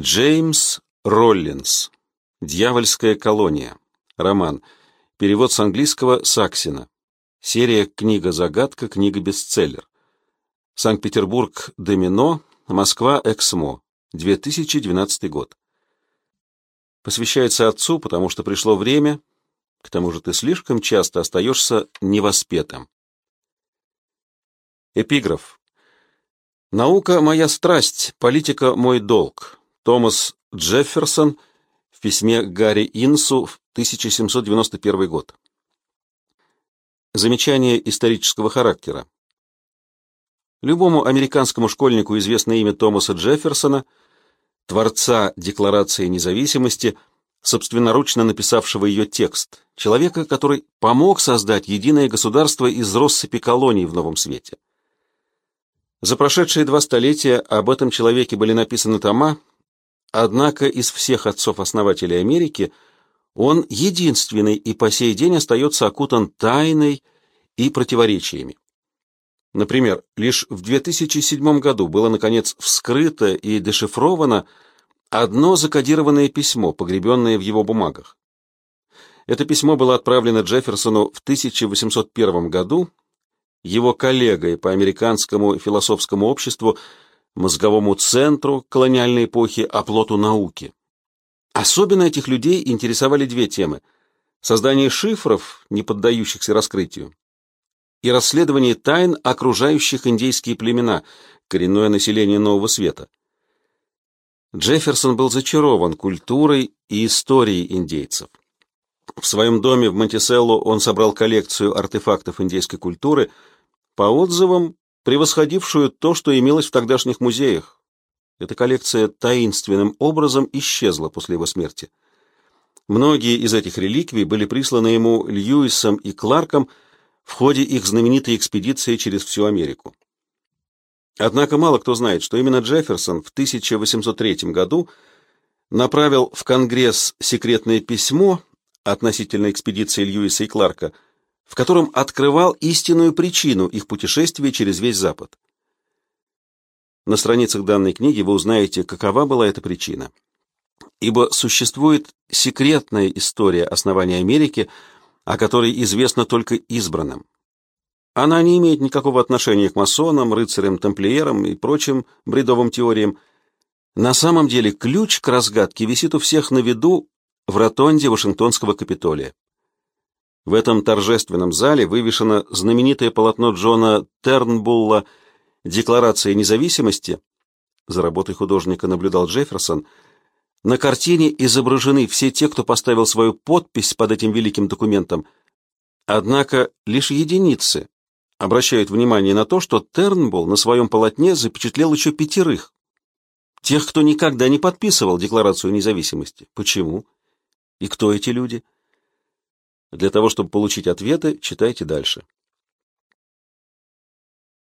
Джеймс Роллинс. Дьявольская колония. Роман. Перевод с английского Саксина. Серия «Книга-загадка», книга-бестселлер. Санкт-Петербург, Домино, Москва, Эксмо. 2012 год. Посвящается отцу, потому что пришло время, к тому же ты слишком часто остаешься невоспетым. Эпиграф. «Наука — моя страсть, политика — мой долг». Томас Джефферсон в письме Гарри Инсу в 1791 год. Замечание исторического характера. Любому американскому школьнику известно имя Томаса Джефферсона, творца Декларации независимости, собственноручно написавшего ее текст, человека, который помог создать единое государство из россыпи колоний в Новом Свете. За прошедшие два столетия об этом человеке были написаны тома, однако из всех отцов-основателей Америки он единственный и по сей день остается окутан тайной и противоречиями. Например, лишь в 2007 году было, наконец, вскрыто и дешифровано одно закодированное письмо, погребенное в его бумагах. Это письмо было отправлено Джефферсону в 1801 году его коллегой по американскому философскому обществу, мозговому центру колониальной эпохи, оплоту науки. Особенно этих людей интересовали две темы – создание шифров, не поддающихся раскрытию, и расследование тайн, окружающих индейские племена, коренное население Нового Света. Джефферсон был зачарован культурой и историей индейцев. В своем доме в Монтиселло он собрал коллекцию артефактов индейской культуры, по отзывам, превосходившую то, что имелось в тогдашних музеях. Эта коллекция таинственным образом исчезла после его смерти. Многие из этих реликвий были присланы ему Льюисом и Кларком в ходе их знаменитой экспедиции через всю Америку. Однако мало кто знает, что именно Джефферсон в 1803 году направил в Конгресс секретное письмо относительно экспедиции Льюиса и Кларка, в котором открывал истинную причину их путешествия через весь Запад. На страницах данной книги вы узнаете, какова была эта причина. Ибо существует секретная история основания Америки, о которой известно только избранным. Она не имеет никакого отношения к масонам, рыцарям, тамплиерам и прочим бредовым теориям. На самом деле ключ к разгадке висит у всех на виду в ротонде Вашингтонского Капитолия. В этом торжественном зале вывешено знаменитое полотно Джона Тернбулла «Декларация независимости». За работой художника наблюдал Джефферсон. На картине изображены все те, кто поставил свою подпись под этим великим документом. Однако лишь единицы обращают внимание на то, что Тернбулл на своем полотне запечатлел еще пятерых. Тех, кто никогда не подписывал Декларацию независимости. Почему? И кто эти люди? Для того, чтобы получить ответы, читайте дальше.